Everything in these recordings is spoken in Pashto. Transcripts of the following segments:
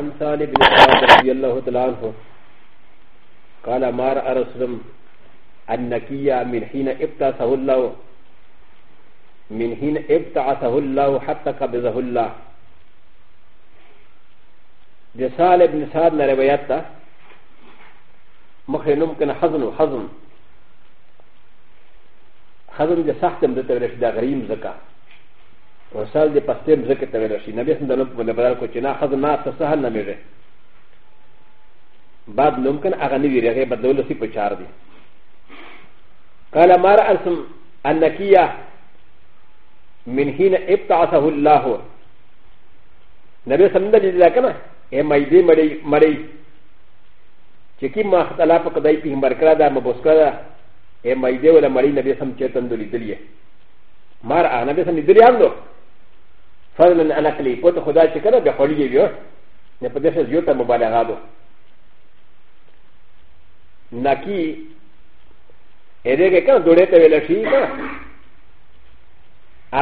عن سالي بن سعد رضي الله تعالى عنه قال ما رأى رسول النكية من حين ابتعثه الله من حين ابتعثه الله حتى قبضه الله د سالي بن سعد نه روایت ده مخې نوم کنه حزن و حزن حزن د سختم د ته ورشي د غریم زکه وصل د پستیم زکه ته ویل شي نبی څنګه لوب په بدل کو چې نه خذ ما تسهل نه میږي بعد ممکن هغه نه ویری هغه بدل سي په چار دي قال ما رأسم النكية من حين ابتعثه الله نبي سمد دي لكنا اي ميدي مري مري چکی ما اختلاف قدای په مرکړه دا مبوسکړه دا اي ميدي ولا مري نبي سم چیتن دلی دلیه مار انا به سم دلی اندو فضلا عن عقلي قلت خدا شكرا بقولي يو نفدس يوتا مبالغاتو نكي اريكا كان دوريتا ولاشيكا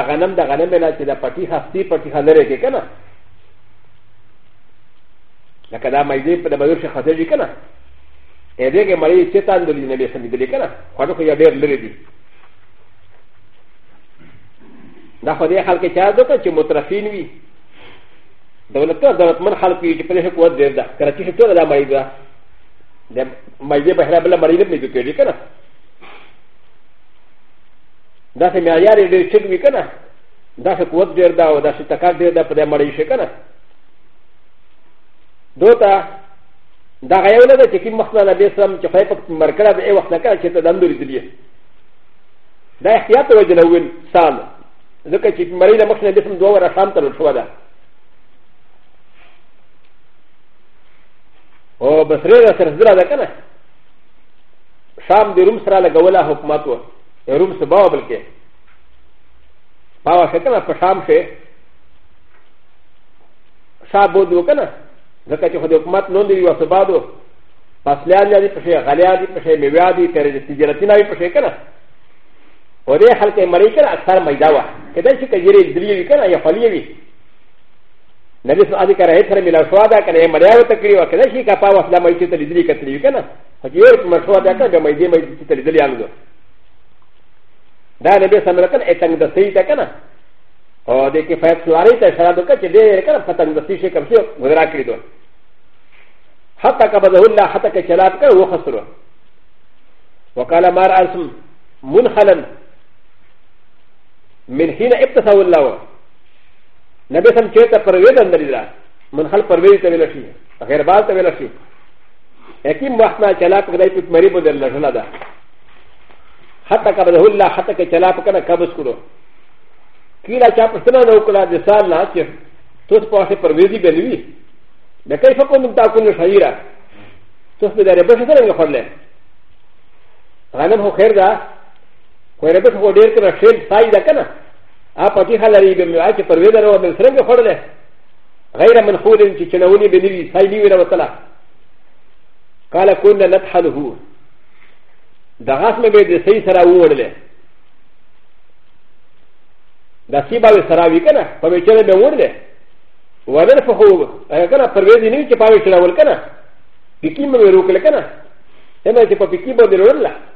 اغنم دا غنم بلا شدا پتی هفتي پتی هنريكا كان لكن هذا ما يجب ان يكون هناك خطر كان اريكا مريض شتا دوري نبي سمي دليكا خلوكا يدير لردي だほではかけちゃうとか、ちもたしんび。だから、だから、マンハルピー、プレゼントは出た。からちとらまいだ。で、まいでばはらまいでみずけりかな。だせみあやれでしゅみかな。だせこわでだおだせたかでだぷでまりしかな。どた。だがやらで、ちきまさなべさん、ちょはやくまからでえわなかちとだんどりで。だやとはじなうん、さん。ذكا كي مرينا مخنا باسم دوار افهم تلو شوالا او بسريرا سرزرا ذا كنا شام دي روم سرا لقولا حكماتو روم سباو بلكي باوا شكنا فشام شي شاب بودو كنا ذكا كي خد حكمات نون دي واسبادو پاسلیان دي پشه غلیا دي پشه میویا دي تیرے تجارتی ناوی پشه کنا و د خلک مړی کړه اکثر میدا وه کدا چې کجیرې دلی وی کړه یا خلی وی نبی صلی الله علیه وسلم سره ملاو شو دا کنه مړی او تکړی و کدا چې کپا وسلا مې چې تل دلی کتلی وی کنه حجیر مشوا دا کنه مې دې مې چې تل دلی آلو دا نبی صلی الله علیه وسلم اتنګ د سې تا کنه او د کې فیت سلاری ته شراب وکړه چې دې کنه پتنګ د سې شي کم شو غذرا کړی دو حتی کبه الله حتی کچلاب کړه و خسرو وقال ما رأسم منخلا من حين ابتسى الله نبي سم چيتا پرويدا نريدا من خل پرويدا تبلا شي غير بال تبلا شي اكيم وحنا چلا پکدای پک مری بدر لشلا دا حتى قبضه الله حتى که چلا پکنا قبض کرو کیلا چا پسنا نو کلا د سال لا چ توس پاسه پرويدي بنوي د كيف كنتم تاكلون شعيرا توس بدر بشترنگ خلل غنم هو خير ده これでもデータがシェルサイダーかな。アパティハラリーがあって、パウダーを見せるのこれ。ガイラマンホーデンチチナウニベニビサイビウラワタラ。カラコンダナタハルフウ。ダハスメベデセイサラウォーレ。ダシバウサラウィカナ、パウチェレベウォーレ。ワレフォー、アカナパウディニチパウチェラウォーカナ。ピキムウェルカナ。エマチパピキムウェルカナ。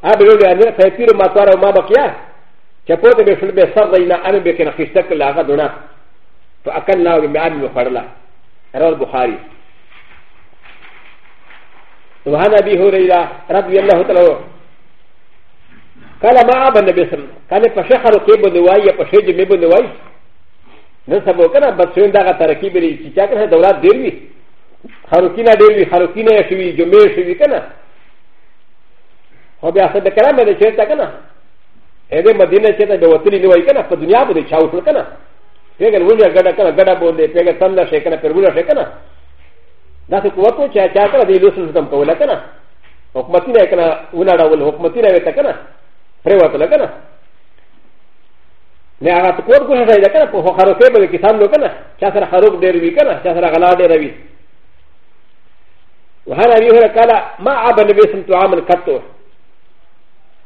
アブルリアンサイピルマトラマバキヤチャポテベフルベサーライナアルベケナヒステクラガドナファカンラウミアミノファラアラブハリ وعن ابي هريره رضي الله تعالى عنه قال ما ابن بسم قال فشخر كيب نواي فشج ميب نواي نسبه كان بسوين دغه ترکیب لري چې چا کنه دولت ډیر وي خروکینه ډیر وي خروکینه شوي جمعې شوي کنه و بیا سبب کرم به چیرته کنه اې مدینه چیرته به وتلی نه وای کنه په دنیا باندې چاو شو کنه پیګل ولیا ګډه کنه ګډه باندې پیګل تنده شي کنه پر ولیا شي کنه دا څه قوت چې چا کړه دې لوسل زم کوله کنه حکومت نه کنه ولاړه ول حکومت نه وته کنه پر وته کنه نه هغه ته کوټ کوشش دی کنه په خارو کې به کسان نو کنه چا سره خروق ډیر وی کنه چا سره غلا ډیر وی وهذا يقول قال ما عبد النبي صلى الله عليه وسلم قط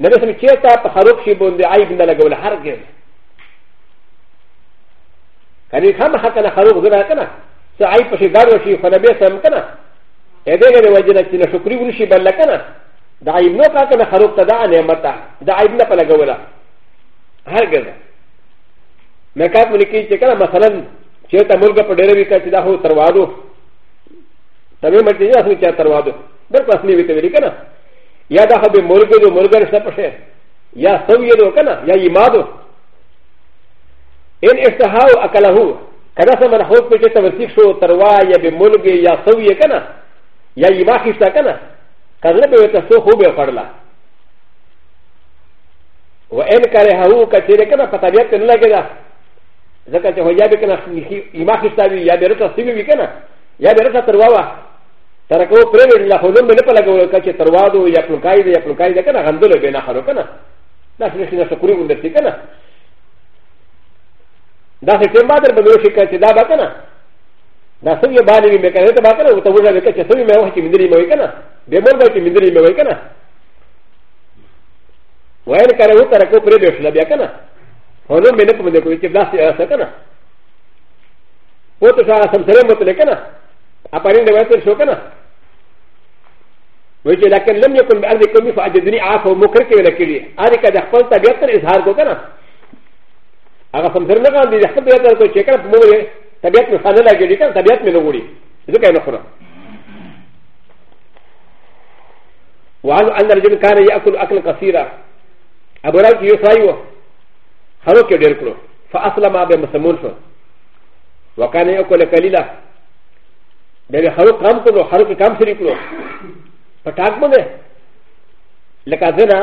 ن ب س م ك ي ت ا تخرج شي بون د عيب ن ل ج و ل ح ر ج كان يخام حتى نخرج زرع كنا سعيب شي غارو شي فنبي سم كنا هذا غير وجهنا كنا شكري ونشي بل كنا د عيب نو كنا خرج تدع نعمتا د عيب نبل جولا هرجز مكات ملكي كنا مثلا شيتا ملغا بدربي كتدا هو تروادو تبي مرتين تروادو بل قسمي بتبري كنا やだはべもるぐるもるぐるしたぱしゃやそういうのかなやいまどえんえしたはうあからほうかなさまなほうぺけたましくそうたわやべもるぐやそういうかなやいまきしたかなかなべたそうほうべをかな و ا ن كاره هو كتير كنا فتابيات كنا لكذا ذكرت هو يابي كنا يما خستابي يابي رتا سيبي كنا يابي رتا ترواوا ただ、このプレミアムのほとんどのパラゴーカチェタワード、ヤプロカイデ、ヤプロカイデ、カナハンドル、ベナハロカナ。なぜなら、クリムでティカナ。だせてまだ、バドシカチェダバカナ。だせよばにメカネタバカナ、ウトウザメカチェソミメオキミデリメカナ。でも、バキミデリメカナ。ワイルカラウタラコプレミアムのビアカナ。ほとんどメネコメディケダシアサカナ。ウォトシャーサムセレモトレカナ。アパレンディワイトショカナ。وجه لكن لم يكن بأرض كمي فأجدني عافا ومكرك ولكلي هذا كده خبل طبيعت الإظهار كو كنا أغا سمسر نغان دي خبل طبيعت كو شكرا فمولي طبيعت من خانة لأجلي كان طبيعت من نغولي إذا كان نخنا وعن أن رجل كان يأكل أكل قصيرا أبو راوك يسرايو خروك يدير كلو فأسلم أبي مسلمون شو وكان يأكل قليلا بأبي خروك قام كلو خروك قام سري كلو پټاک باندې لکه ځنه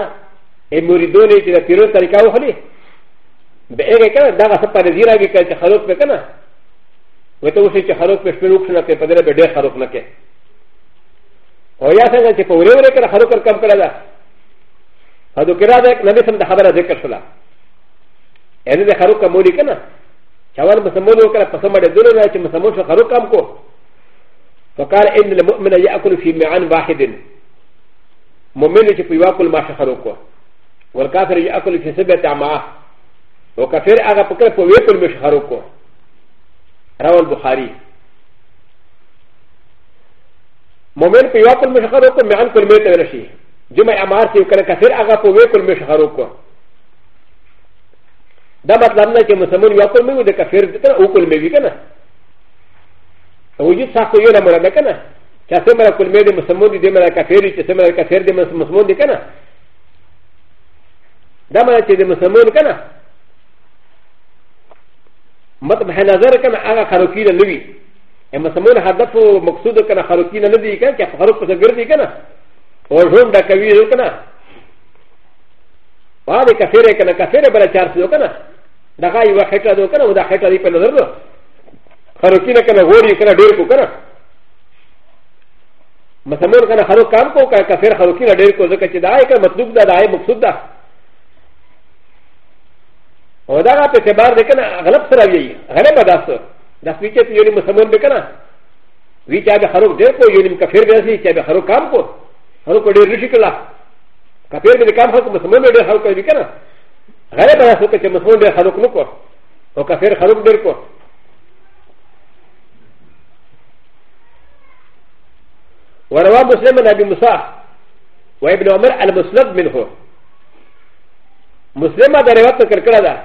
ای مریدونه چې د پیرو طریقه وخلي به هغه کنه دا څه پر زیرا کې کوي چې خلوت په کنه وته اوسې چې خلوت په شپږ وښنه کې په دې به ډېر خلوت نه کې او یا څنګه چې په ورې ورې کړه خلوت کم کړه دا هدو کرا ده نبی سم د خبره ذکر شولا اې دې خلوت کومولي کنه چوال مسمول وکړه پسمړې دونه چې مسمول شو خلوت کم کو فقال ان المؤمن ياكل في معان واحد مؤمن ياكل ما شخروكو والكافر ياكل في سبعه معاه وكافر اغا فكر فياكل مشخروكو روى البخاري مؤمن ياكل مشخروكو معان كل ميت ونشي جمع امارتي وكان كافر اغا فياكل مشخروكو دا مطلب نه چې مسلمان یو کول مې وي د کافر او کول مې وي کنه وجود ساقو يولا مرانا كنا كا سمرا كل ميدي مسمون دي دي مرا كافيري كا سمرا كافير دي مسمون دي كنا دا مرا كي دي مسمون كنا مطبح نظر كنا آغا خروكينا نوي مسمون هدف مقصود كنا خروكينا ندي كنا كا خروك بس گردي كنا ورهم دا كوير كنا وهذا كافيري كنا كافيري بلا چارسو كنا دا غاي وخيطة دو كنا ودا خيطة دي پا نظر دو خروکی نه کنه غوړی کنه ډیر کو کنه مسمون کنه خرو کام کو کنه کفر خروکی نه ډیر کو ځکه چې دا یې کنه مطلوب ده دا یې مقصود ده او دا په اعتبار ده کنه غلط سره وی غلط بداست دا سویچه ته یونی مسمون به کنه وی چې به خروک ډیر کو یونی کفر به سي چې به خرو کام کو خرو کو ډیر نشي کلا کفر به کام خو مسمون به ډیر خرو کوي کنه غلط بداست چې مسمون به خروک نو کو او کفر خروک ډیر کو وروى مسلم بن ابي موسى وابن عمر المسند منه مسلم هذا روايه كركلا ده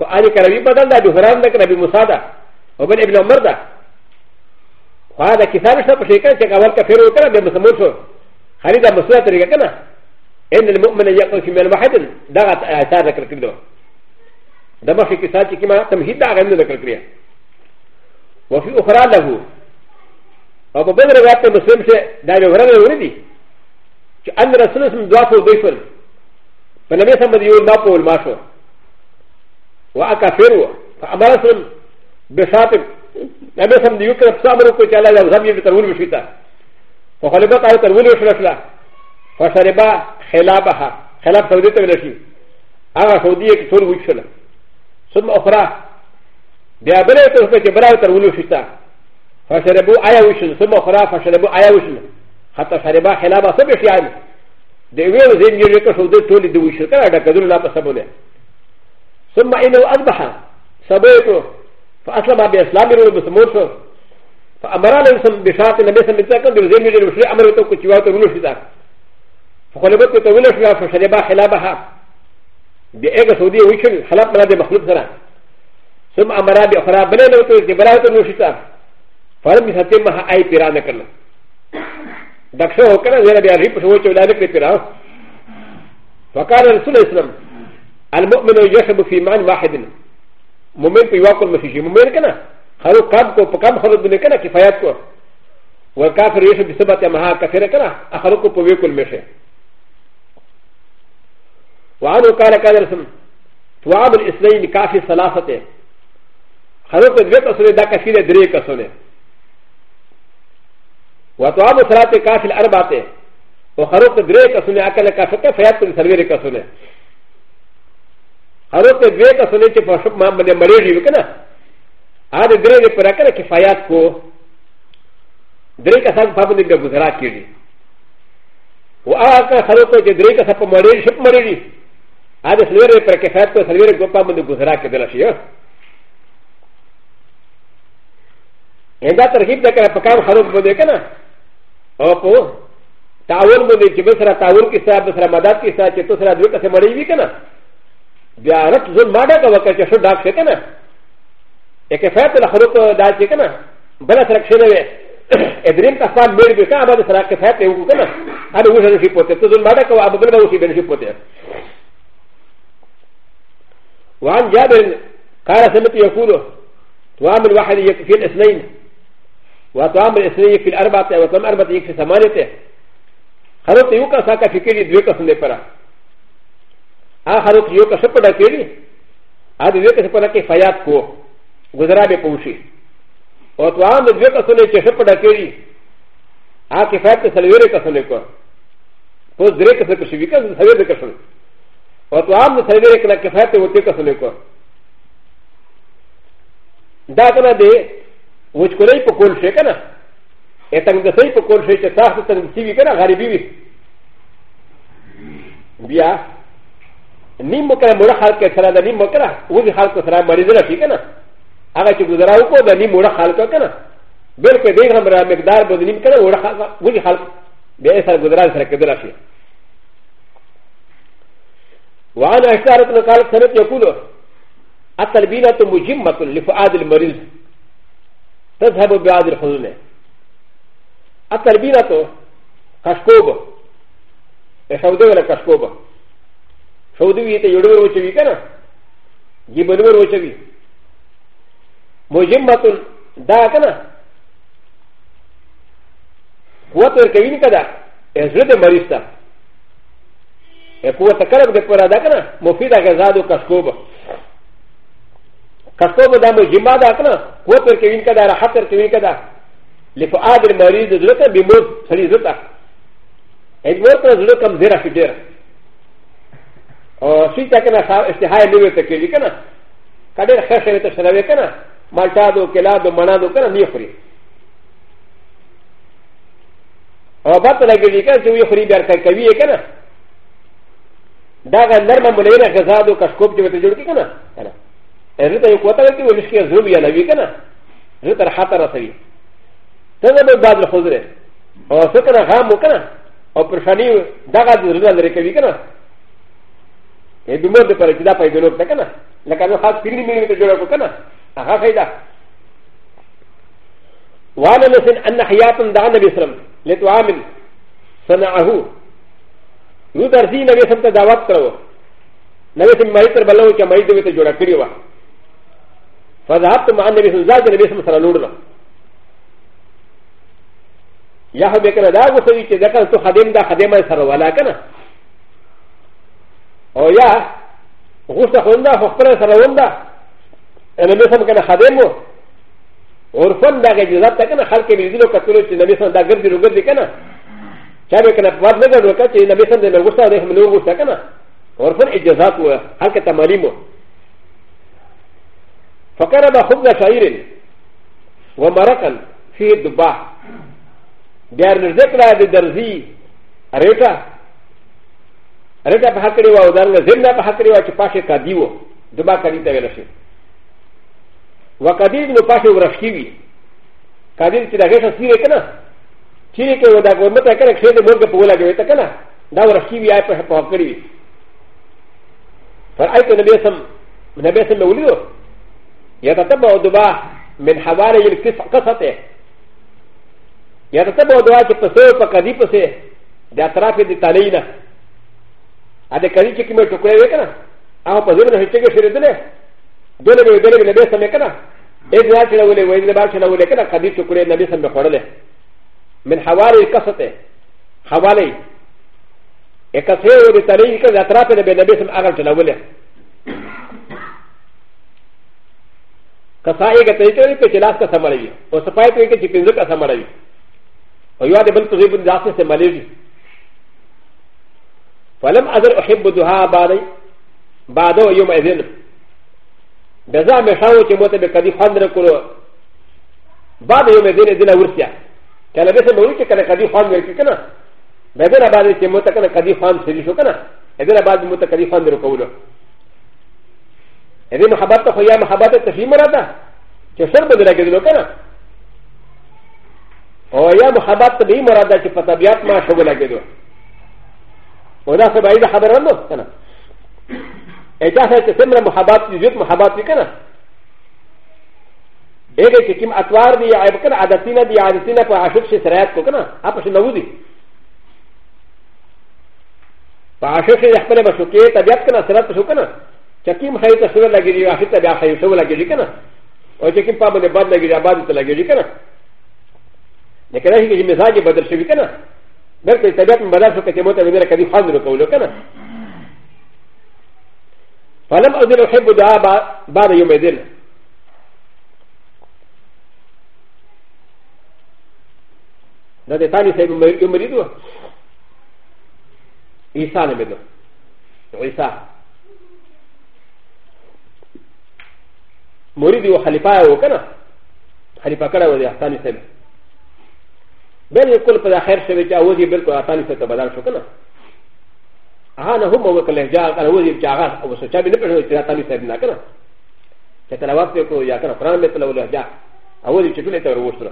وعلي كربي بدل ده بهران ده كربي موسى ده وبن ابن عمر ده وهذا كتاب شاب شيكا شيكا ولك فيرو كلا ده مسلمون شو خالد مسلم تريكا كنا ان المؤمن يقول في من واحد ده اثار كركلا ده ما في كتاب كما تمهيد ده غير ذكر كريا وفي اخرى له او په بل روایت کې مسلم شه دا یو غره ورې دي چې ان رسول الله دعا په بشول په نبی سم دی یو ما په ول ماشو واکفروا فامر رسول بشاتب نبی سم دی یو کړه صبر کو چې الله زم یې ترول وشیتا خو خلبه قال ترول وشلفلا فشربا خلابها خلاب سعودي ته ولشي هغه سعودي کې ټول وشل ثم اخرى بیا بلې ته چې برابر ترول وشیتا فشربوا ايوشن ثم اخرى فشربوا ايوشن حتى شربا خلابا سبشيان دعوه زين يريكا شودر تولي دوشن كان هذا كذل لا تسبونه ثم انه اصبح سبيته فاسلم باسلام يريد بسموته فامر على الاسم بشاط النبي صلى الله عليه وسلم زين يريد بشري امره تو كتشوات ولوش ذاك فخلبت تولش فشربا خلابها دعوه سودي وشن خلاب بلاد مخلوق سرا ثم امر باخرى بلاد وتوزي بلاد وشتاف فلم يستم ها اي بيرانا كنا دكشو كنا زي ما بيعرف شو وجه ولا ذكر بيرا فقال رسول الاسلام المؤمن يشرب في معنى واحد مؤمن في واقع المسيح مؤمن كنا خلو قام كو قام خلو بن كنا كفايات كو والكافر يشرب بسبعة مها كثيرة كنا اخلو كو بويكو المشي وعنه قال قال رسول تواب الاسلام كافي ثلاثة خلو كو دويت اصولي دا كثيرة دريك اصولي وطعام ثلاثه كافل اربعه وخروق دريك اصلي اكل كافه فيات من سرير كسوله خروق دريك اصلي تشوف ما من مريض يمكن هذا دريك براكنا كفايات كو دريك اصلا فابن بغزرات كيدي وآكا خروق دريك اصلا مريض شب مريض هذا سرير براكفات كو سرير غوبا من بغزرات كدلاشيه ان دا ترغيب دا كان فكان خروق بده كده او په تعاون باندې چې به سره تعاون کې سره به سره مدد کې سره چې تو سره دوی کسه مړی وي کنه بیا رت ځل ما ډاګه وکړه چې شو ډاک شي کنه یک فات الخلق دا چې کنه بل سره کښې نه وي ادریم کفان مړ به کنه باندې سره کفات یې وکړه کنه هر وښه نشي پوته ته ځل ما ډاګه وابه بل به وشي به نشي پوته وعن جابر قال سمعت يقول وعمل واحد يكفي الاثنين وطعام الاثنين في الأربعة وطعام أربعة يكفي ثمانية خلوط يوكا ساكا في كيري دوكا سنبرا آ خلوط يوكا سبدا كيري آ دوكا سبدا كي فيات كو غزرابي پوشي وطعام دوكا سنبرا سبدا كيري آ كفاية سلويري كسنبرا كو پوز دريكا سنبرا شويكا سنبرا كسن وطعام سلويري كنا كفاية وطيكا سنبرا دا كنا ده و ش ك ل ي ب ق و ل ش ي ك ن ا ا ت ن د س ي ب ق و ل ش ي ك ت ا ح ت ن ت ي ب ي ك ن ا غريبي بيا نيم مكرا مرا حالك سرا دا نيم مكرا وزي حالك سرا مريضنا في كنا اغا چه گزراو کو دا نيم مرا حالك كنا بلکه دیگر مرا مقدار بود نيم كنا وزي حالك بيا سر گزران سر كدلا شي وعن اشتارت نقالت سنت يقولوا التلبينة مجمة لفعاد المريض تذهب بعد الحزن التربينة كشكوب شودي ولا كشكوب شودي يتا يدور وشوي كنا جبنور وشوي مجمة دا كنا قوة الكوين كدا ازرد مريستا قوة كرب دا كنا مفيدة غزادو كشكوب كتو بدا مجمع دا كنا هو پر كوين كدا رحا پر كوين كدا لفعاد المريض زلطة بموت سري زلطة اي مور كنا زلطة كم زيرا في دير او شي تا كنا استحاية نوي تكيلي كنا كدير خير شريط شراوي كنا مالتا دو كلا دو منا دو كنا نيخري او بات لگلی کنا جو یخري بیار کوي کنا دا غنرمه ملينه غذا دو کشکوب جو ته جوړ کی کنا کنا ر ت ا يقوى تركي ومشكي زرب يا نبي كنا رتا حتى رسبي تذهب بعض الخزره او سكنا غام وكنا او برشاني دغا زرنا لركبي كنا بمر د پر چې دا پیدا لوک ده کنه لکه نو خاص پیری مینه ته جوړه کنه هغه فائدہ وانا نسن ان حیات دع نبی اسلام لتعامل صنعه نو درځي نبی اسلام ته دعوت کړو نبی اسلام مې تر بلو چې مې دې ته جوړه کړی و فذهبت مع النبي صلى الله عليه وسلم سره لورنا يا هو بكنا دا وسوي چې ذکر تو خدم دا خدمه سره ولا کنه او یا غوسه خوندا خو خپل سره وندا انا به سم کنه خدمو عرفن دا کې جزات کنه خلک به دینو کتلو چې نبی صلی الله عليه وسلم دا ګرځي وګرځي کنه چا به کنه په ورنګ ورکړه چې نبی صلی الله عليه وسلم دا غوسه دې منو غوسه کنه عرفن اجازات و هلکه تمالیمو فكان ب خبز شعير ومرقا في دبا دار نزكرا درزي ريتا ريتا بحكري ودار زنا بحكري وشفاشي كاديو دبا كاديتا ونشي وكادير نقاشي ورشيوي كادير تلاقيها سيركنا سيركا ودار ومتاكا شيء مرقب ولا جويتكنا دار رشيوي اقرا فاكري فايت النبي سم النبي سم وليده يتتبع دواء من حوالي القصة يتتبع دواء كتصور فقدي بسي دا اطراف دي تالينا هذا كذي كي كمية تقوي وكنا أهو بزمن هشتك شردنا دولة بي دولة بي نبي سمي كنا إذ لا تلولي وإذ لا تلولي كنا قدي تقوي نبي سمي خورده من حوالي القصة حوالي يكسير دي تالينا كذا اطراف دي نبي سمي أغل تلولي カサイがテレビペチラスカサマリオ、サパイペケチピンズカサマリオ、ヨアデブルトリブンダーセマリオ。ファレムアザーヘブドハーバディ、バドヨマエデン。ベザメシャウチモテベカディハンデルコロ、バデヨメディレディナウシア。キャラベセブルキャラカディハンデルキキナ、ベザラバディチモテカディハンデルシュカナ、エデラバディモテカディハンデルコロ。ا ذ ي محبت هو يا محبت تفي مرادا كسر بدلا كذلو كنا او يا محبت تبي مرادا كفتابيات ما شغلا كذلو ولا سبعيد حبر عنه كنا اجازه تسمى محبت يزيد محبت كنا ا ل ك ي كم اتوار دي عيب كنا عادتنا دي عادتنا فعشق شسرات كنا اقش نودي فعشق شسرات كنا سرات كنا チキンハイトセルラギリアヒタビアハイトラギリカナ。おチキンパブでバッラギリアバッラギリカナ。ネカラヒギミザギバダシビカナ。ベルトタベンバラフォケテモタミラカリファンドコウロカナ。ファラムアズルヘブダーバーユメディル。だってタミセブメリド。イサネメド。イサ。مريد و خليفه وكنا خليفه كره و احسان سب بل يقول فلا خير شبكه وزي بالكو احسان سب بدل شو كنا هانا هم وكله جاء قال وزي جاء او سوچا بن پر احسان سب نا كنا كتلاوات کو یا كنا قران میں تلاوت جاء او وزي چٹلے تو وسترا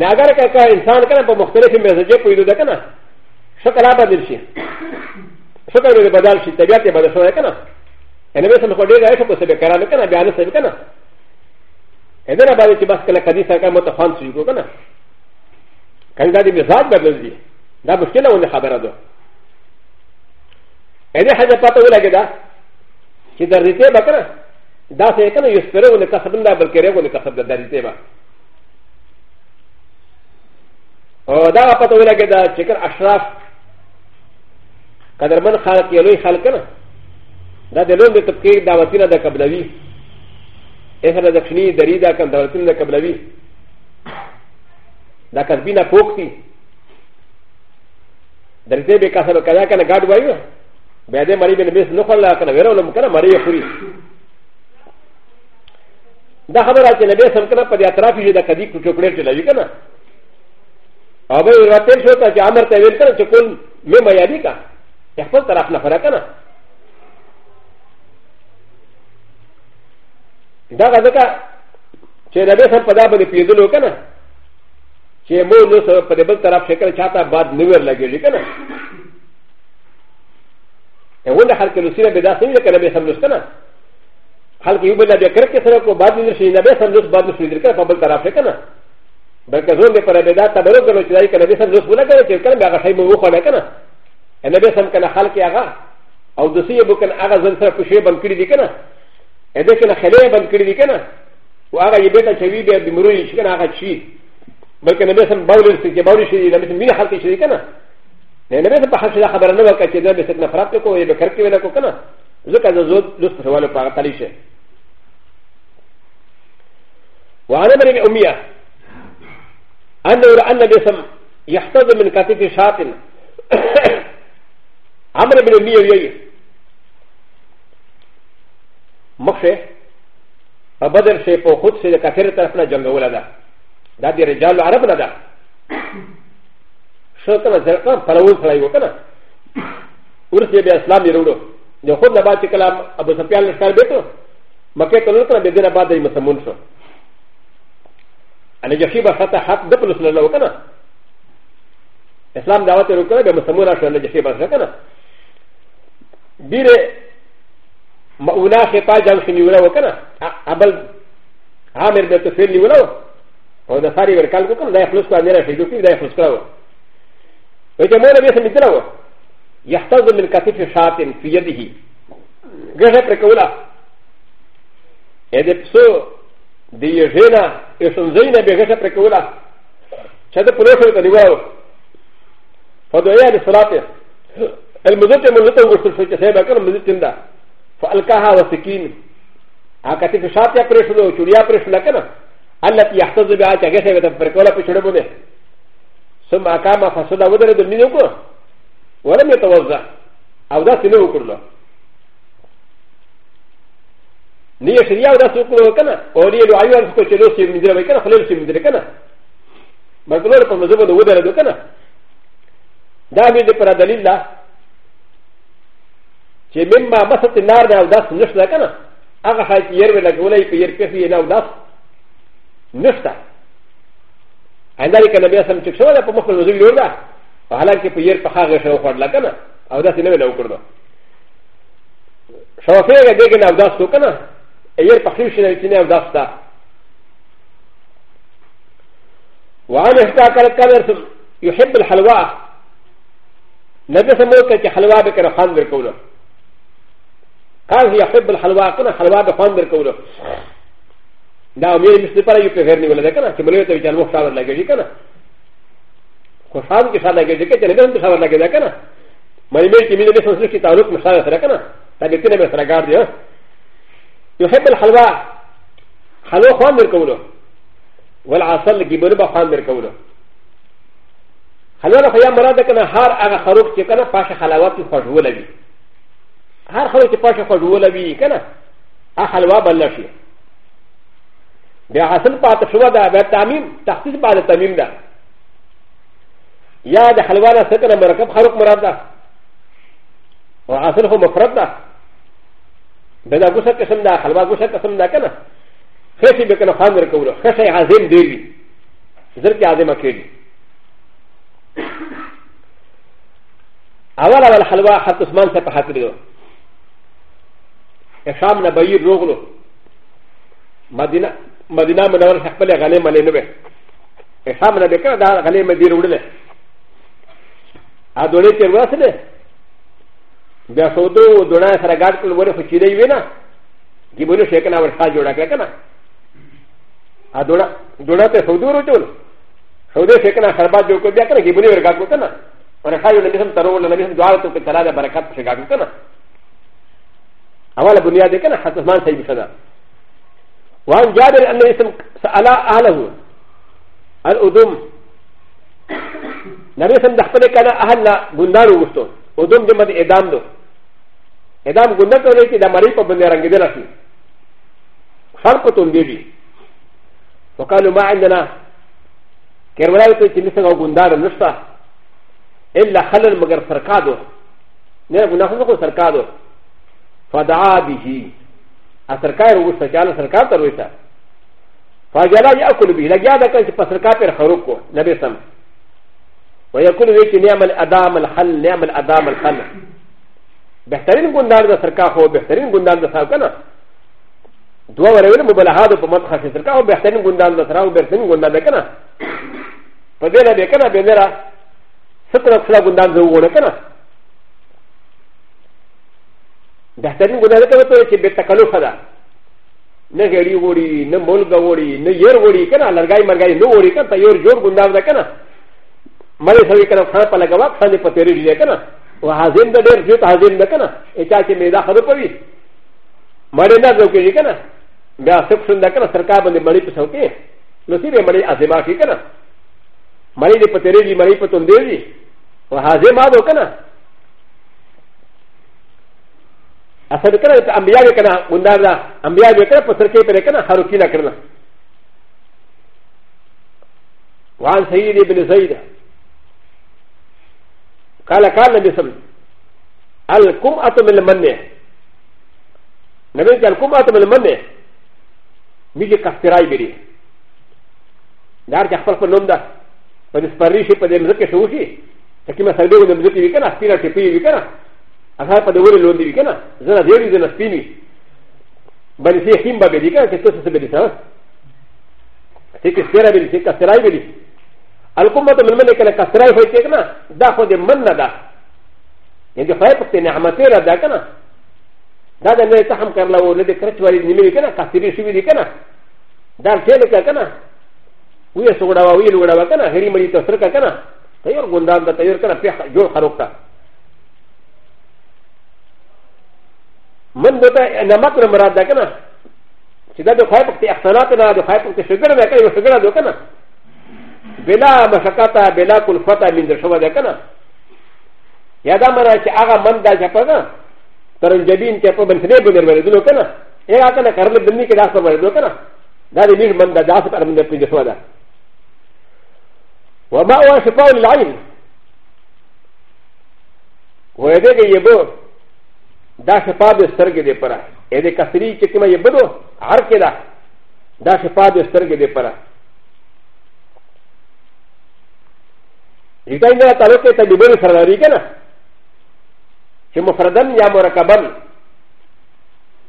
ناگر کا انسان کنا په مختلفه مزاجه پویلو ده کنا شکل آباد شي そこでバダルシー、タビアティバダソレカナ。エレベーションのデータをセベカラメカナ、ビアナセベカナ。エレベーションのバスケラカディサカモトファンシーゴガナ。カンダディミザーバルジー。ダブスケラウンデハバラド。エレハザパトウラゲダ。シダリテバカナ。ダセカナユスペロウンデカサブンダブルケレウンデカサブダリテバ。ダーパトウラゲダ、チェックアシュラフ。قدرمن خلق یلوی خلق نه دا د لون د طبقې دعوتینه د قبلوي اخره د خنی دری دا کم دعوتینه د قبلوي دا کذبینه پوک دي درته به کسر کجا کنه گاډ وایو بیا دې مری بن بیس نو خلا کنه ورو لم کنه مری خوري دا خبره چې نبی سم کنه په دې اطراف یې دا کدی ټوکړې ټلوي کنه او به راته شو ته چې امر ته ویل کنه چې کول مې مې یادی کنه خپل طرف نه فرق نه دا ځکه چې نبی سم په دا باندې پیدلو کنه چې مو نو سره په بل طرف شکل چاته بعد نور لګېږي کنه ولې خلک نو سره به دا څنګه کنه به سملوس کنه خلک یو بل بیا کرکې سره کو بعد نور شي نبی سملوس بعد نور شي کنه په بل طرف کنه بلکې زوم به پر به دا تبرو کړو چې دا کنه به سملوس ولګېږي کنه هغه شی مو وخوړه کنه ا ن ب ي سم كان خلق يا غا او دسي ابو كان اغا زن سر كشي بن كري دي كنا ا د ي كان خلي بن كري دي كنا و اغا يبيتا شوي بي بمرو يش كان اغا شي بل كان ب ي سم باول سي كي باول شي لم يسم مين خلق شي كنا ن ب ي سم بحر شي خبر نو كا كي ده بس نفرات كو يبي كركي ولا كو كنا زكا زود لست سوال باغا تليشه وعن ابن اميه انه راى النبي سم يحتضن من كاتب شاطن アムレブルミーユマクシェアバダルシェポホツセルカフェルタフナジャンゴウラダダディレジャーのアラブラダシャータナゼルカンパラウンフライウォカナウルシェビアスラミロードのホンダバチカラアブサピアルスカルベトマケトルカビデラバダイムサムンソアレジャシバハタハダプルスラウォカナ اسلام دعوت وکړه به مسلمان شو نه چې به څه کنه ディレマウナヘパジャンシニウラウカナアバルアメルベトフェリウラウオザファリウルカルコンダイフルスカネラフィルフィルダイフルスカウウジャモレベスミトラウヤタズミルカティフィシャーティンフィヤディヒガジャプレコウラエデプソディエジェナエソンゼイナベガジャプレコウラシャドプロフェルトリウラウフォドエアリスラティ المدت ملتا وغسل شو كسي بكر مدت دا فالكاها وسكين هكذا فشات يا بريشو وشوريا بريشو لكنا التي يحتز بها كغسي بتفركولا بشرب بني ثم اقام فصلى ودرد منيوكو ولم يتوزع او دا سنو كله ن ي ش ر ي ا و د ا س و ك ر و ك ن ا و ر ي ل و ع ي و ا ن س ك و ش ل و س ي م د ر ب ك ن ا خ ل ل س ي م د ر ك ن ا م ر ك ل و ر ق م ز ب د و د ر د و ك ن ا د ا م ي د ب ر د ل ي ل ل ه چې مما مسط نار دی او داس نشته که نه هغه شی چې یر به لګولی په یر پېښې نه او داس نشته همدارې که نبی اسلم چک شوی ده په مخ وزو یوړ ده په حالانکې په یر پخه غېښه وخوړله که نه او داسې نه وی نه وکړلو شوفېږه دېګې نه او داس وو که نه یر پخې شي نه چې نه او داس ده وعن احتاك الكبر يحب الحلوى نبي سموك حلوى بكر خان بركوله هذا يحب الحلوى كنا حلوى دخان دركوله دا امیر مثل پر یو پیر نیول ده کنه چې ملوی ته چې نو خاور لګی کنه خوشحال کې خاور لګی چې نه هم خاور لګی ده کنه مې مې چې مینه له سنسل کې تعلق مشاله سره کنه دا به تینه به سره ګار دی يحب الحلوى حلوى خوان درکوله والعسل ګبر به خوان درکوله حلوى خو یا مراد کنه هر هغه خروج چې کنه پاشه حلاوت خوشبو لګي هر خلک چې پاشه خوړوله وي که نه حلوا بلله شي بیا حاصل پاتې شوه ده بیا تعمیم تخصیص پاتې تعمیم ده یا د حلوا نه څه کنه مرکب خلق مراد ده او حاصل خو مفرد ده د دا ګوسه قسم ده حلوا ګوسه قسم ده که نه ښه شي به کنه خوند ورکولو ښه شی عظیم ډېر وي زر کې عظیمه کېږي اول اول حلوا حتی عثمان صاحب په حق کړي شام نه بهیر روغلو مدینه مدینه منور خپل غنی ملي نه به شام نه به کړه دا غنی مدي وروړل ا دونه تیر واسله بیا سودو دونه سره ګاټ کول وره فچیدې وینا کی بوله شیکنه ورخا جوړه کړه کنه ا دونه دونه ته سودو روټول سودو شیکنه خربات جوړ کړ بیا کړه کی بوله ورګاټ وکنه ورخا یو نبی هم ترول نبی هم دوار ته کلا ده برکت څخه ګاټ وکنه اول بنيا دي كان حتى زمان سيب شنا وعن جابر ان اسم سال اهله الادم نبي سم دخل كان اهل غندار وستو ادم دي مد ادام دو ادام غندار تو لكي دا مريض بن رنگ دي رسي خلقتم دي وقالوا ما عندنا كرمالات تلسن غندار نشتا الا خلل مگر سرکادو نه غناخذ کو سرکادو فدعا به اسرکار وګسته چې الله سرکار ته ورويته فجلا یاکل به لګیا دا کله چې په سرکار پر خروج کو نبی سم ويقول وی چې نعم الادام الحل نعم الادام الحل بهترین ګوندار د سرکار هو بهترین ګوندار د صاحب کنه دوه ورول مبلغات په مدخل کې سرکار هو بهترین ګوندار د سرکار هو بهترین ګوندار ده کنه په دې نه ده کنه به نه را ستر اصله ګوندار زه وګورم کنه ダサリングダーカトチベタカルファダ。ネガリウォリ、ネモルガウォリ、ネヨウォリ、カナ、ラガイマガイ、ノウォリカタ、ヨウジョウグンダーダカナ。マレサビカナファパラガワ、サンデパテリジェカナ。ワハゼンダデルジュタハゼンダカナ。エチャチメダハドパビ。マレナドケリカナ。バセクションダカナ、サカバネマリプサオケ。ロシアマリアゼマキカナ。マリデパテリジ、マリパトンデリ。ワハゼマドカナ。アサルカラアンビアリカナ、ウンダラ、アンビアリカナ、パセケペレカナ、ハロキナカナ。ワンセイリブルザイダ。カラカナビスム。アルコムアトメルマネ。なべきアルコムアトメルマネ。ミジカステライビリ。ダーキャファファノンダ。パディスパリシパディムズケシュウシ。タキマサルドウムズキビカナ、スピラティピリビカナ。هغه په دوري لوندې وی کنه زنه ډېرې زنه سپینې باندې سي هم به دي کنه چې څه څه به دي ها ته کې سره به دي چې کسرای به دي الکومه ته ملمنه کنه کسرای وای چې کنه دا خو دې من نه ده یعنی خدای په ته نعمت را ده کنه دا د نه ته هم کړل او نه دې کرچ وری نیمه کنه کسرې شي دي کنه دا څه نه کنه وې سوډا وې لوډا کنه هری مړي ته سره کنه تیار ګوندان دا تیار کنه په جوړ خروکتا من دوتا نمت نه مراد ده کنه چې دا د خدای په احسانات نه د خدای په شګر نه کوي شګر ده کنه بلا مشقتا بلا کلفتا من در شوه ده کنه یا دا مراد چې هغه من دا چپه ده ترنجبین چې په بنسنه بنر ورېدل کنه یا کنه کرل بنني کې داسه ورېدل کنه دا د نیل من دا داسه پر من د پنځه شوه ده وما هو شفاء للعين ويدك يبو ダシャパーでスターゲデパラエレカスリーチキマヤブドアーケダダシャパーでスターゲデパラリタイナタロケタリブルファラリケナシモフラダンヤモラカバン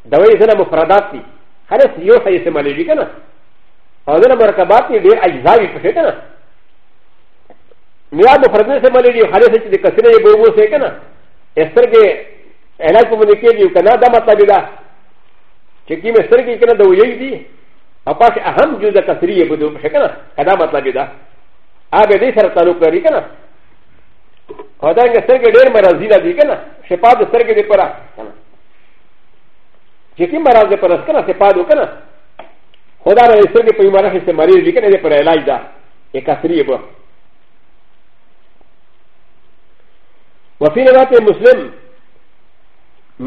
ダウェイザナモフラダティハレスヨハイセマリリケナアザナモラカバティデアイザイプシェケナミラモフラダンセマリリハレスチデカスリーブルセケナエスターゲ ا ل ا ك م ن ك ي ل ي و ك ن ا د ا م ا ت ب ي د ا ش ك ي م س ر ك ي ك ن ا د و ي د ي ا ب ا ش أ ه م ج و د ك ث ر ي ب د و م ش ك ن ا ك ن ا م ا ت ب ي د ا ا ب د ي س ر ت ا ل و ك ر ي ك ن ا و د ا ن ك س ر ك ي د ي ر م ر ا ز ي ن ا د ي ك ن ا ش ب ا د س ر ك ي د ي ب ر ا ش ك ي م ر ا ز ي ب ر ا س ك ن ا ش ب ا د و ك ن ا و د ا ن ك س ر ك ي ب ي م ر ا ش س م ر ي ز ي ك ن ا د ي ب ر ا ل ا ج د ا ي ك ث ر ي ب وفي ر و ا ت مسلم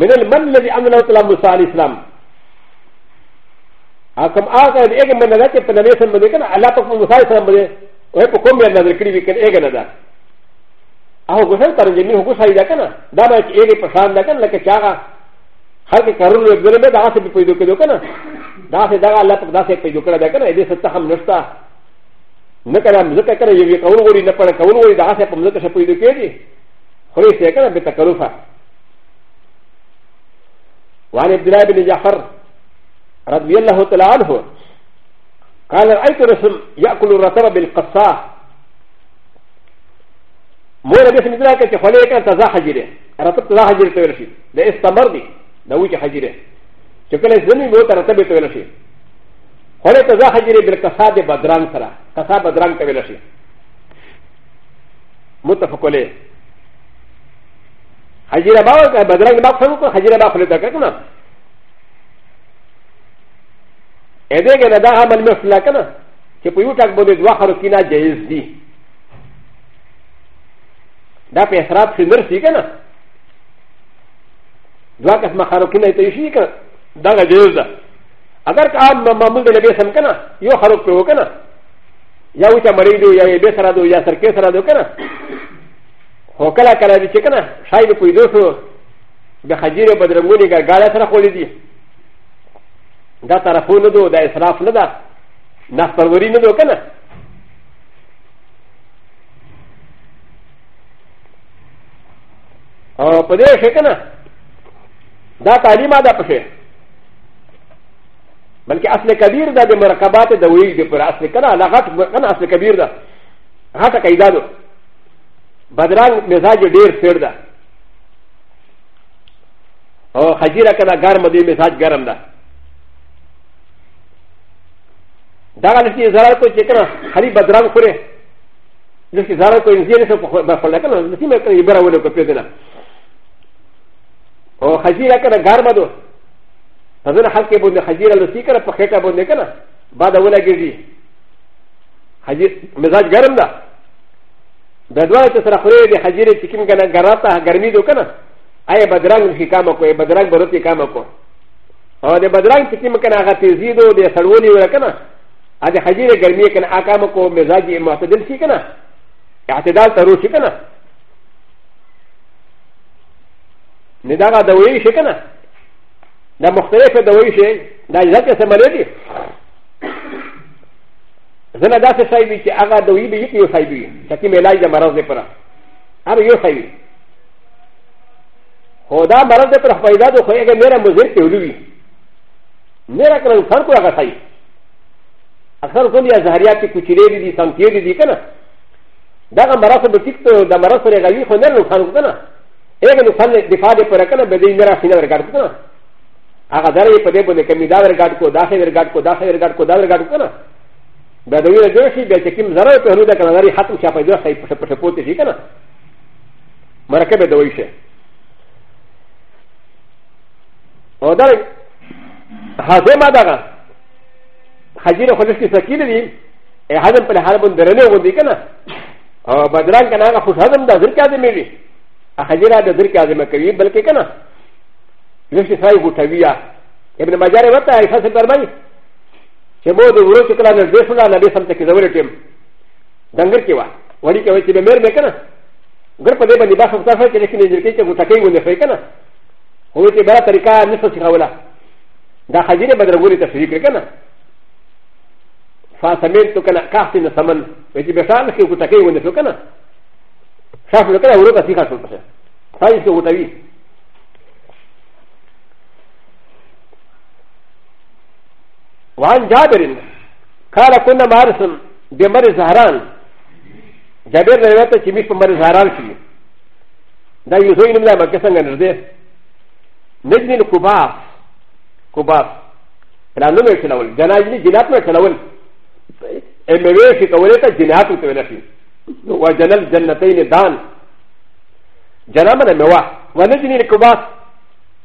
من المن الذي امن الله موسى عليه السلام اكم اخر ايه من ذاك فنميس من ذاك الله تقف موسى عليه السلام بده وهي بكم بين نظر كريم كان ايه ندا اهو غسل ترجم منه غسل اذا كان دا ما ايه پسند كان لك چاغا هل كي كرون يقول بدا عاصي بيدو كدو كان دا سي دا الله تقف دا سي بيدو كدا دا كان ايه ستا هم نشتا نكرا مزكا كان يقول غوري نپن قول غوري دا سي پمزكا شپيدو كيدي خليس كان بتكلفه وعن عبد الله بن جعفر رضي الله تعالى عنه قال رايت رسم ياكل الرطب بالقصاء مور بس مثلا كي خليه كان تزا حجره رطب تزا حجره تولشي ده استمر دي ده وجه حجره شكل الزمي موت رطب تولشي خليه تزا حجره بالقصاء دي بدران سرا قصاء بدران تولشي متفق عليه حجر باو بدرنگ باو خلو کو حجر باو خلو تکر کنا ایده گنا دا عمل میں فلا کنا چه پیو تک بودی دوا خرو کنا جایز دی دا پی احراب فی نرسی کنا دوا کس مخارو کنا ایتیشی کنا دا گا جایز دا اگر که آم معمول دی نبیسم کنا یو خرو کرو کنا یا وچا مریدو یا بیسرادو یا سرکیسرادو کنا هو کله کله چې کنه شاید پویدو شو به خجیر بدرنګونی کا ګاړه سره خولې دي دا طرفونه دو دا اسراف نه ده نفس پروری نه دو کنه او په دې شي کنه دا تعلیم ده پښه بلکې اصل کبیر ده د مرکبات د ویل دي پر اصل کنه لغت کنه اصل کبیر ده هغه قاعده ده بدران مزاج ډیر فیر ده او خجیره کنه ګرم دی مزاج ګرم ده دا غلطی zarar کو چې کنه خلی بدران خوره دغه zarar کو انځیر څه په خپل کنه نسی مې کنه یبره ولې کو پیدا نه او خجیره کنه ګرم ده فزنه حلقه باندې خجیره لسی کنه په خټه باندې کنه بعد ولګیږي خجیر مزاج ګرم ده だどらとさらふれではじれてきんがながらたがみどかな。あやばだらんひかまこ、ばだらんぼろてかまこ。あでばだらんてきんかながてじどでさろにうらかな。あではじれがみかなあかまこ、めざじまたでしかな。あてだたろしかな。ねだがだういしかな。だもくてれふだういし、だいざけさまれり。زنا داسې شی وي چې هغه دوی به یو شی وي چې کوم علاج د مرض لپاره هغه یو شی وي خو دا مرض لپاره فایده ده خو هغه میرا مضر کې ولوي میرا کړل فرق هغه شی اکثر کوم یا زهریات کې کوچلې دي سمتې دي کنه دا مرض به ټیک ته د مرض سره غوي خو نه نقصان کنه هغه نقصان دفاع لپاره کنه به دې میرا سینه ورکړ کنه هغه درې په دې باندې کمی دا ورکړ کو دا ورکړ کو دا ورکړ کو دا ورکړ کنه ب د و ی ر جوړ شي بیا چې کوم ضرر په هلو ده که نظري ختم شي پیدا شي په شپه پورته شي که نه مرکه به دوی شي او دا حاضر ما دغه خجیر خودش کې سکیل دي هضم په حال باندې درنه غوندي که نه او بدران که نه هغه خوش هضم ده زر کې هضم وي خجیره د زر کې هضم کوي بلکې که نه لږ سړی غوټوي ابن مجارې ورته ایسا سر برمایي چې مو د ورو چې کله نه دې شولا نه دې سم ته کې زول ټیم دنګر کې وا وړي کې وای چې مېر مې کنه ګر په دې باندې باسه تاسو کې لیکن دې کې چې ګوتا کې ونه فای کنه هو چې بل طریقه نه څه ښاوله دا خجینه بدرګوري تفریق کنه فاسمین تو کنه کافتي نه سمن وې چې بشان کې ګوتا کې ونه فای کنه شاف نو کنه ورو کې ښه شو څه ځای څه ګوتا وی وعن جابر قال كنا مارسا بمر زهران جابر روايته چې موږ په مر زهران کې دا یو زوی نوم دی مکه څنګه نږدې نجم القباس قباس پلانونه یې چلول جناجلي جنات مې چلول ایم وی شي کولې ته جنات ته ویل شي و جنل جنتین دان جنامه موا ونجم القباس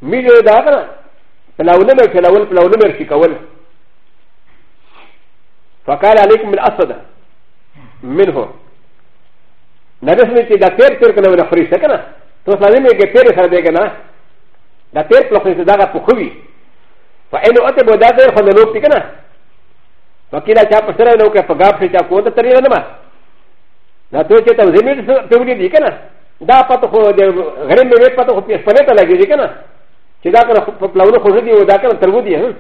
میږي دا کنه پلانونه مې چلول پلانونه مې شي کول فقال عليكم بالاسد منه نبس نتي دا تير تير كنا من اخريس كنا توصلنا من تير سر دي كنا دا تير تلخيس دا غا بخوي فإنه أتي بودا تير خلنا لوك تي كنا فكيلا چا پسرا نو كي فقاب شي چا كوتا ترينا نما نا تو چه تا زمين تولي دي كنا دا پتو خو دي غرم ميت پتو خو پیش پنه تا لگي دي كنا چه دا كنا پلاونو خوشدي ودا كنا تربو دي هم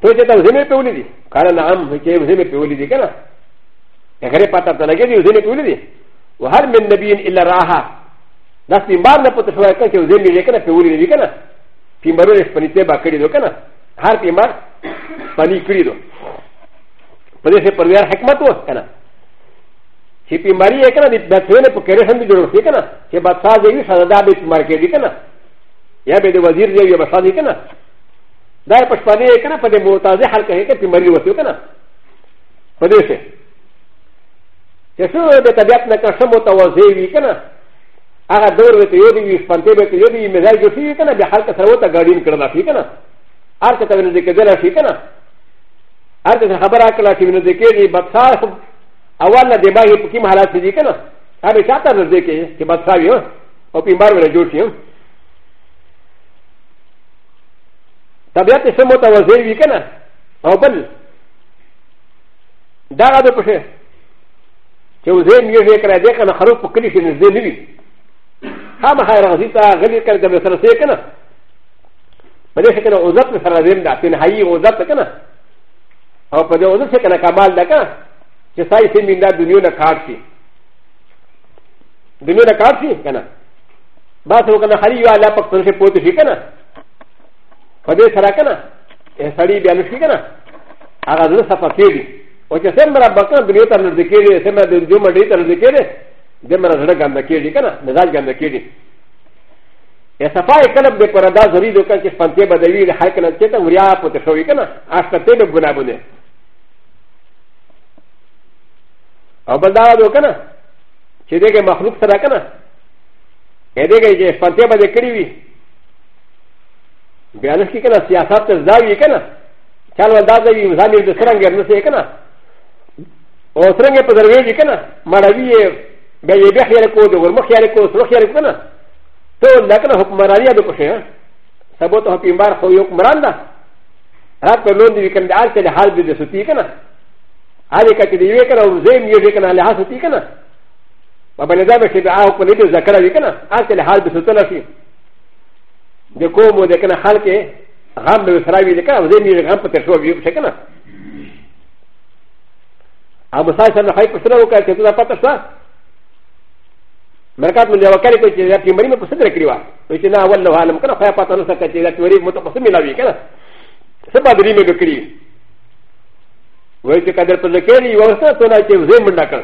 とじゃたぜめぺうりで、からなあん、けぜめぺうりでかな。やがれぱたたなげでぜめぺうりで。わはめんなびんいらは。だしまんなぽてふわかけぜめれかなぺうりでかな。ピンバルレスパニテバカリドかな。はピンバーパニクリド。パレセパレアハクマトワかな。シピンバリエかな、だつれのポケレハンビドロシかな。シバサーゼユサダビスマーケディかな。やべでわじるでよばさりかな。だいぱしぱねえかな、ぱでもたぜはかへかぴまりわすよかな。ぱでしゃ。やすでたびゃなかしもたわぜいかな。あがどれとよりみぱんてべとよりみざいじゅうかな、びはかさわたがりんからなしかな。あかたべなぜけでらしかな。あかたはばらかなしみなぜけに、ばさあわなでばいぷきまはらしかな。あべしゃたなぜけ、ばさよ。おぴまるでじゅうしよ。طبيعت سم متوازی وی کنه او بل دا غو په شه چې وزه میږي کړه دې کنه خروج په کلی شي نږدې نه وي خامخا راغزي ته غلي کړه د سره سي کنه په دې شکل عزت سره دې نه تنهایی عزت کنه او په دې عزت سره کنه کمال ده کنه چې ساي سي مين دا دنیا نه کار شي دنیا نه کار شي کنه بس وکنه خلی والا په څه پوت شي کنه په دې سره کنه سړی بیا نشي کنه هغه زړه صفه کېږي او چې څومره بکنه دنیا ته نږدې کېږي څومره د دنیا منډې ته نږدې کېږي د مره زړه ګنده کېږي کنه مزاج ګنده کېږي یا صفای قلب د پردا ضروري دوکه چې پنځه بدوي د حق نه چې ته وریا پته شوې کنه آسته ته به ګناه بده او بل دا دوکنه چې دغه مخلوق سره کنه اې دغه چې پنځه بده کړی وي بیا نه شي کنه سیاست ته زدا وي کنه چل ول دا دا وي مثال یې د سرنګ نه سي کنه او سرنګ په دروي دي کنه مړوي بیا یې بیا خیال کو د ورمخ خیال کو سر خیال کنه ته دا کنه حکمرانی د کوشه سبو ته پیمبار خو یو حکمران ده رات په لون دي کنه د آل ته حال دې ستی کنه هغه کته دی وی کنه او زم یې کنه له حستی کنه په بنځه به چې به هغه په دې ذکر وی کنه آل ته حال دې ستل شي د کوم د کنه خلک غم به سراوي د کنه زمي غم په تشو وي په کنه ا مسای سره خای پسره وکړه چې دا پته شو مرکات مې یو کړی چې دا پریمری مې پسند کړی و چې نه اول له عالم کنه خای پته نه سکه چې دا تیوري متقسم ملاوي کنه سبا درې مې وکړي وای چې قدر په ذکر یو څه ته نه چې زمي منډه کړ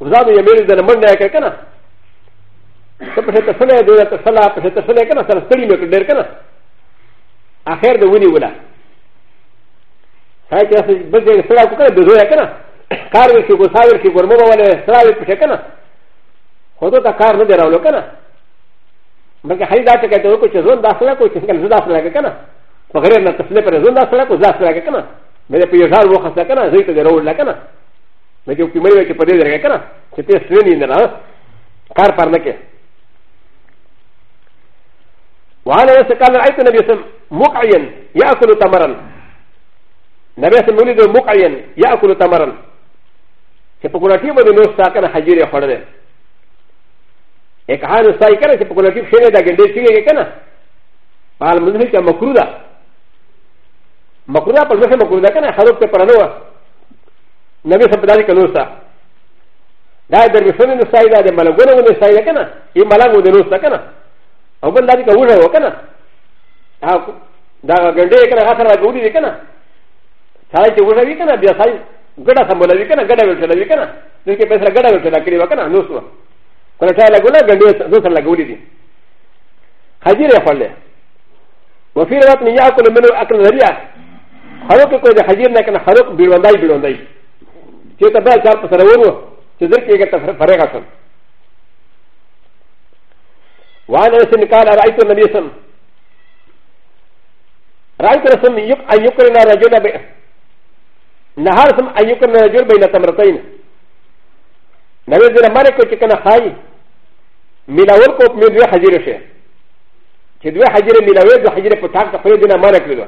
وزادو یې مې د منډه کړ کنه ته په شته سره دی ته سلا په شته سره کنه سره ستړي مې ډېر کنه اخر د ونی ولا هاي چې بس دې سلا کو کنه د زویا کنه کار وکړي کو ساور کې ګرمو ولا سلا وي په کنه خو ته کار نه دراولو کنه بلکې هاي دا ته کته کو چې زون داسره کو چې څنګه زدا سره کنه په غیر نه تسلی پر زون داسره کو زدا سره کنه مې په یو ځای وخصه کنه زه ته درول لکنه مې چې په مې کې په دې درګه کنه چې ته سرنی نه را کار پر نه کې وعلى ا س ك ا ل ر أ ي ت نبي سم مقعين ي أ ك ل تمرا نبي سم ولد مقعين ي أ ك ل تمرا كبقولاتي بدون نوستا كان حجيري خرده ا ك ه ا ن ساي كان كبقولاتي شيني دا جندي شيني كان قال من هيك مكرودا مكرودا قال مثل مكرودا كان حروف تقرانوها نبي سم بدالي كنوستا دا دربي فنن ساي دا ملغونه ساي كان ي ملغونه نوستا كان او بل دادی که وژه وکنه دا ګنډې کړه هغه سره ګوري وکنه سړی چې وژه وکنه بیا سړی ګډه سمبولوي کنه ګډه ولټلوي کنه نو کې پیسې ګډه ولټلا کړی وکنه نو سو کنه چا لګول ګنډې نو سره لګولې دي خجیر یې خلې وفي روایت من یاکل منو اکل ذریعہ خروق کو دې خجیر نه کنه خروق بیروندای بیروندای چې تبه چار پر سره ورو چې ذکر یې کړه فرغه سره وانا اسم قال رايت النبي سم رايت رسم يك ان يكرنا رجل ب نهار سم ان يكرنا رجل بين تمرتين نبي زر مالك كنا خاي ملاول کو اپنے دوے حجیر شے چھ دوے حجیر ملاوے دو حجیر پتاک تخوی دینا مانا کلو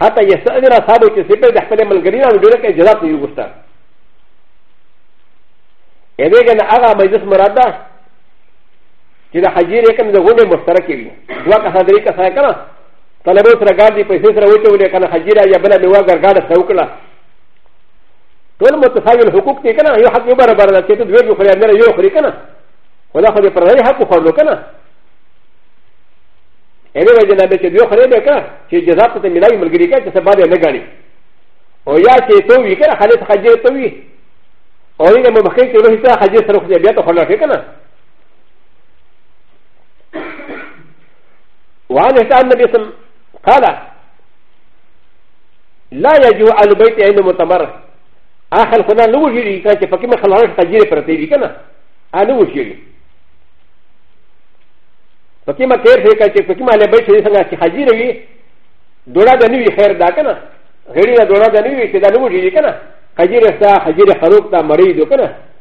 حتی یستعدنا صحابو چھ سپر دہ پلے ملگرینا نو دیرک اجازت نیو گستا ایدے گنا آغا مجلس مراد دا چې د حجیر یې کوم د غونډې مشترکې وي دوه کسه درې کسه کنه طلبو سره ګار دي پیسې سره وچولې کنه حجیره یا بله میوه ګرګاډه سره وکړه ټول متساوي حقوق دي کنه یو حق یو برابر ده چې ته دوی جو خوري اندره یو خوري کنه خو دا خو دې پردی حق وخوړلو کنه ایوه وجه نه ده چې دوی خوري به کنه چې جزا ته ملاوي ملګري کوي چې سبا دې نه ګاڼي او یا چې تو وي کنه خالص حجیر تو وي او یې مخکې ته وې چې حجیر سره خو دې بیا ته خورلو کنه وعن هشام النبي صلى قال لا يجوز ا ل ب ي ت عند متمر اخر خنا نوجيري كان فكما خلاص تجيري فرتيري كنا انا وجيري فكما كير هيك فكما ل ب ي ت سنه تحجيري دولا دنيوي خير دا كنا غيرنا دولا دنيوي تدا نوجيري كنا حجيري سا حجيري خروق دا مريض كنا